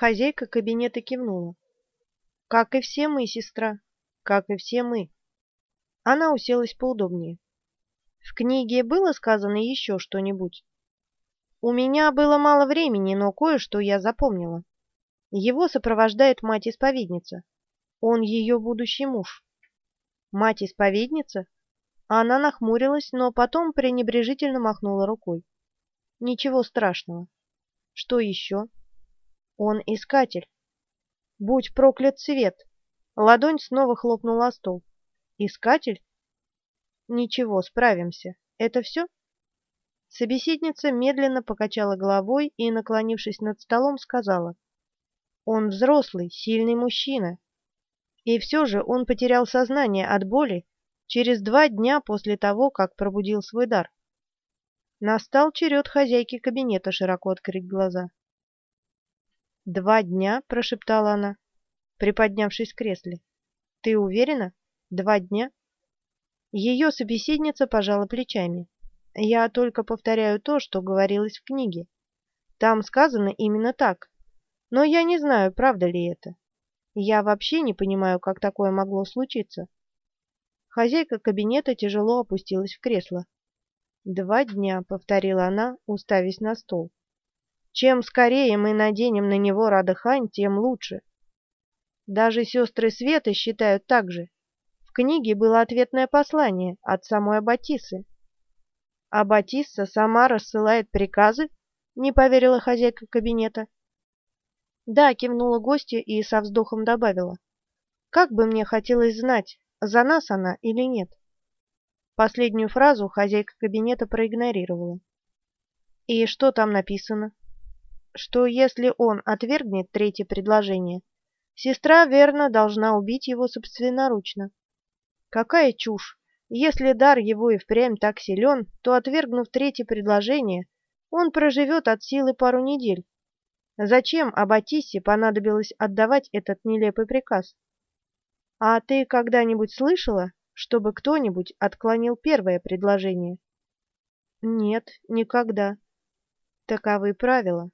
Хозяйка кабинета кивнула. «Как и все мы, сестра, как и все мы». Она уселась поудобнее. «В книге было сказано еще что-нибудь?» «У меня было мало времени, но кое-что я запомнила. Его сопровождает мать-исповедница. Он ее будущий муж». «Мать-исповедница?» Она нахмурилась, но потом пренебрежительно махнула рукой. «Ничего страшного. Что еще?» Он искатель. Будь проклят свет. Ладонь снова хлопнула о стол. Искатель? Ничего, справимся. Это все? Собеседница медленно покачала головой и, наклонившись над столом, сказала. Он взрослый, сильный мужчина. И все же он потерял сознание от боли через два дня после того, как пробудил свой дар. Настал черед хозяйки кабинета широко открыть глаза. «Два дня?» — прошептала она, приподнявшись в кресле. «Ты уверена? Два дня?» Ее собеседница пожала плечами. «Я только повторяю то, что говорилось в книге. Там сказано именно так. Но я не знаю, правда ли это. Я вообще не понимаю, как такое могло случиться». Хозяйка кабинета тяжело опустилась в кресло. «Два дня», — повторила она, уставясь на стол. Чем скорее мы наденем на него Радахань, тем лучше. Даже сестры Светы считают так же. В книге было ответное послание от самой Аббатисы. Аббатисса сама рассылает приказы? Не поверила хозяйка кабинета. Да, кивнула гостья и со вздохом добавила. Как бы мне хотелось знать, за нас она или нет. Последнюю фразу хозяйка кабинета проигнорировала. И что там написано? Что если он отвергнет третье предложение, сестра верно должна убить его собственноручно. Какая чушь! Если дар его и впрямь так силен, то, отвергнув третье предложение, он проживет от силы пару недель. Зачем Аббатиссе понадобилось отдавать этот нелепый приказ? А ты когда-нибудь слышала, чтобы кто-нибудь отклонил первое предложение? Нет, никогда. Таковы правила.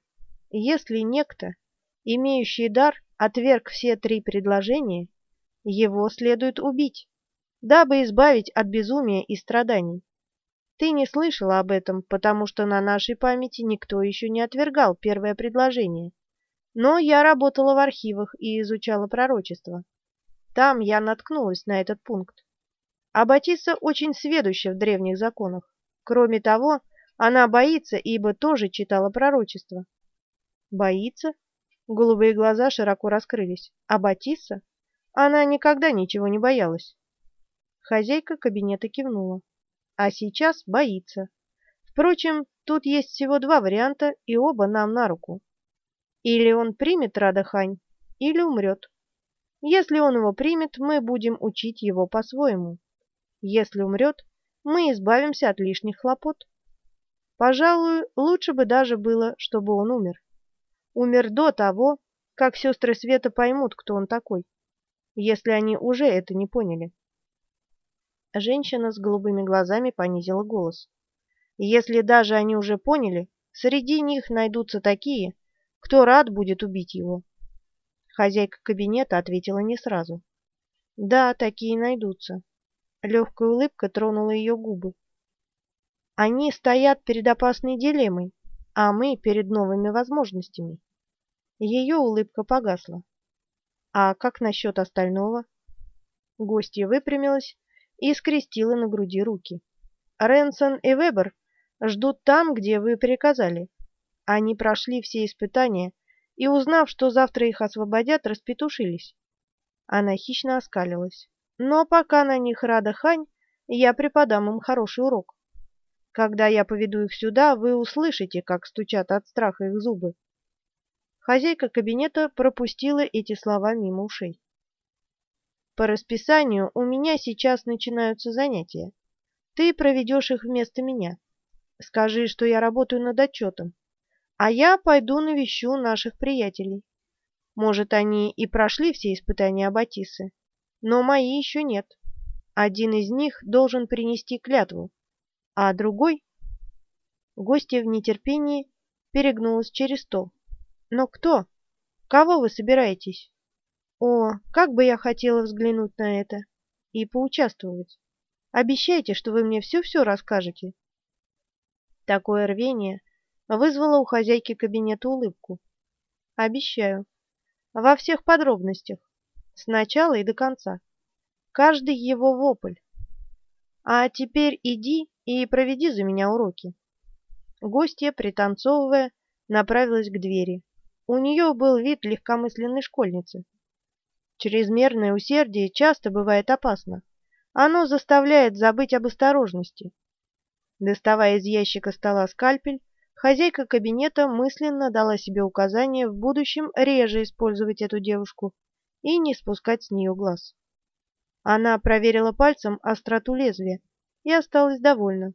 Если некто, имеющий дар, отверг все три предложения, его следует убить, дабы избавить от безумия и страданий. Ты не слышала об этом, потому что на нашей памяти никто еще не отвергал первое предложение. Но я работала в архивах и изучала пророчество. Там я наткнулась на этот пункт. А Батиса очень сведуща в древних законах. Кроме того, она боится, ибо тоже читала пророчество. Боится? Голубые глаза широко раскрылись. А Батисса? Она никогда ничего не боялась. Хозяйка кабинета кивнула. А сейчас боится. Впрочем, тут есть всего два варианта, и оба нам на руку. Или он примет Радахань, или умрет. Если он его примет, мы будем учить его по-своему. Если умрет, мы избавимся от лишних хлопот. Пожалуй, лучше бы даже было, чтобы он умер умер до того, как сестры Света поймут, кто он такой, если они уже это не поняли. Женщина с голубыми глазами понизила голос. Если даже они уже поняли, среди них найдутся такие, кто рад будет убить его. Хозяйка кабинета ответила не сразу. Да, такие найдутся. Легкая улыбка тронула ее губы. Они стоят перед опасной дилеммой, а мы перед новыми возможностями. Ее улыбка погасла. «А как насчет остального?» Гостья выпрямилась и скрестила на груди руки. «Ренсон и Вебер ждут там, где вы приказали. Они прошли все испытания и, узнав, что завтра их освободят, распетушились». Она хищно оскалилась. «Но пока на них рада Хань, я преподам им хороший урок. Когда я поведу их сюда, вы услышите, как стучат от страха их зубы. Хозяйка кабинета пропустила эти слова мимо ушей. По расписанию у меня сейчас начинаются занятия. Ты проведешь их вместо меня. Скажи, что я работаю над отчетом, а я пойду навещу наших приятелей. Может, они и прошли все испытания Аббатисы, но мои еще нет. Один из них должен принести клятву, а другой... Гостья в нетерпении перегнулась через стол. Но кто? Кого вы собираетесь? О, как бы я хотела взглянуть на это и поучаствовать. Обещайте, что вы мне все-все расскажете. Такое рвение вызвало у хозяйки кабинета улыбку. Обещаю. Во всех подробностях. С начала и до конца. Каждый его вопль. А теперь иди и проведи за меня уроки. Гостья, пританцовывая, направилась к двери. У нее был вид легкомысленной школьницы. Чрезмерное усердие часто бывает опасно. Оно заставляет забыть об осторожности. Доставая из ящика стола скальпель, хозяйка кабинета мысленно дала себе указание в будущем реже использовать эту девушку и не спускать с нее глаз. Она проверила пальцем остроту лезвия и осталась довольна.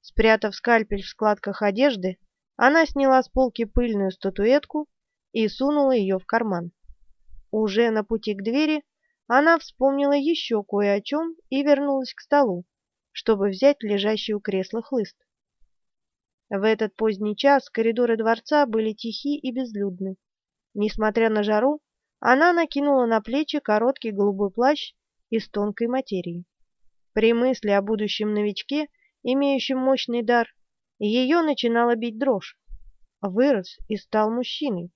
Спрятав скальпель в складках одежды, она сняла с полки пыльную статуэтку и сунула ее в карман. Уже на пути к двери она вспомнила еще кое о чем и вернулась к столу, чтобы взять лежащий у кресла хлыст. В этот поздний час коридоры дворца были тихи и безлюдны. Несмотря на жару, она накинула на плечи короткий голубой плащ из тонкой материи. При мысли о будущем новичке, имеющем мощный дар, ее начинала бить дрожь. Вырос и стал мужчиной.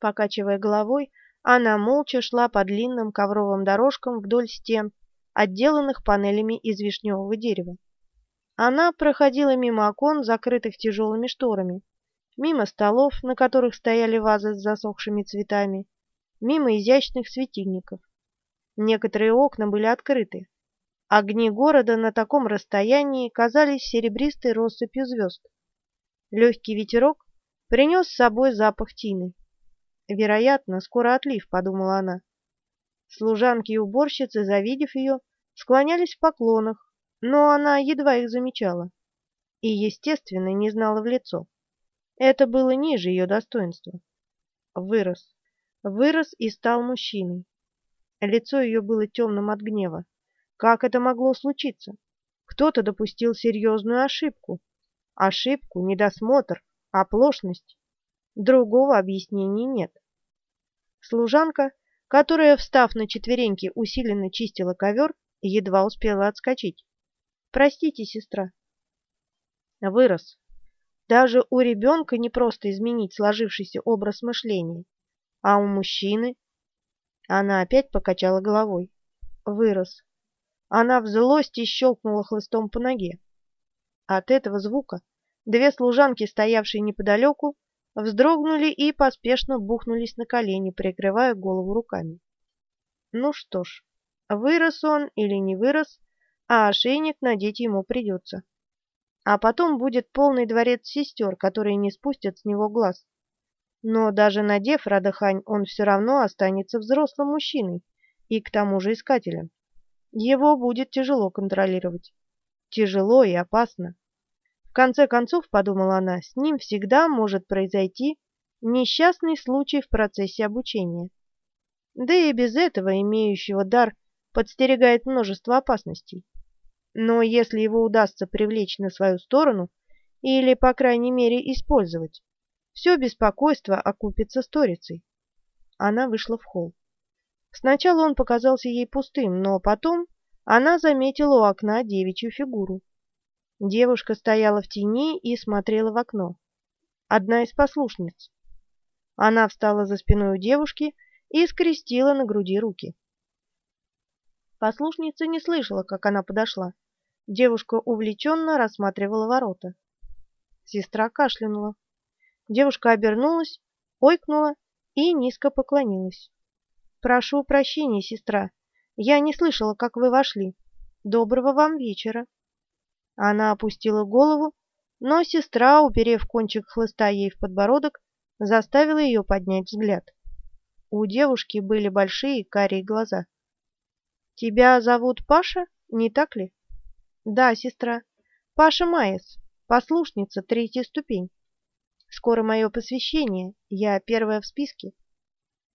Покачивая головой, она молча шла по длинным ковровым дорожкам вдоль стен, отделанных панелями из вишневого дерева. Она проходила мимо окон, закрытых тяжелыми шторами, мимо столов, на которых стояли вазы с засохшими цветами, мимо изящных светильников. Некоторые окна были открыты. Огни города на таком расстоянии казались серебристой россыпью звезд. Легкий ветерок принес с собой запах тины. Вероятно, скоро отлив, подумала она. Служанки и уборщицы, завидев ее, склонялись в поклонах, но она едва их замечала и, естественно, не знала в лицо. Это было ниже ее достоинства. Вырос, вырос и стал мужчиной. Лицо ее было темным от гнева. Как это могло случиться? Кто-то допустил серьезную ошибку. Ошибку, недосмотр, оплошность. Другого объяснения нет. Служанка, которая, встав на четвереньки, усиленно чистила ковер, едва успела отскочить. «Простите, сестра». Вырос. Даже у ребенка не просто изменить сложившийся образ мышления. А у мужчины? Она опять покачала головой. Вырос. Она в злости щелкнула хлыстом по ноге. От этого звука две служанки, стоявшие неподалеку, вздрогнули и поспешно бухнулись на колени, прикрывая голову руками. Ну что ж, вырос он или не вырос, а ошейник надеть ему придется. А потом будет полный дворец сестер, которые не спустят с него глаз. Но даже надев Радахань, он все равно останется взрослым мужчиной и к тому же искателем. Его будет тяжело контролировать. Тяжело и опасно конце концов, подумала она, с ним всегда может произойти несчастный случай в процессе обучения. Да и без этого имеющего дар подстерегает множество опасностей. Но если его удастся привлечь на свою сторону или, по крайней мере, использовать, все беспокойство окупится сторицей. Она вышла в холл. Сначала он показался ей пустым, но потом она заметила у окна девичью фигуру. Девушка стояла в тени и смотрела в окно. Одна из послушниц. Она встала за спиной у девушки и скрестила на груди руки. Послушница не слышала, как она подошла. Девушка увлеченно рассматривала ворота. Сестра кашлянула. Девушка обернулась, ойкнула и низко поклонилась. «Прошу прощения, сестра. Я не слышала, как вы вошли. Доброго вам вечера». Она опустила голову, но сестра, уперев кончик хлыста ей в подбородок, заставила ее поднять взгляд. У девушки были большие карие глаза. «Тебя зовут Паша, не так ли?» «Да, сестра. Паша Майес, послушница, третья ступень. Скоро мое посвящение, я первая в списке».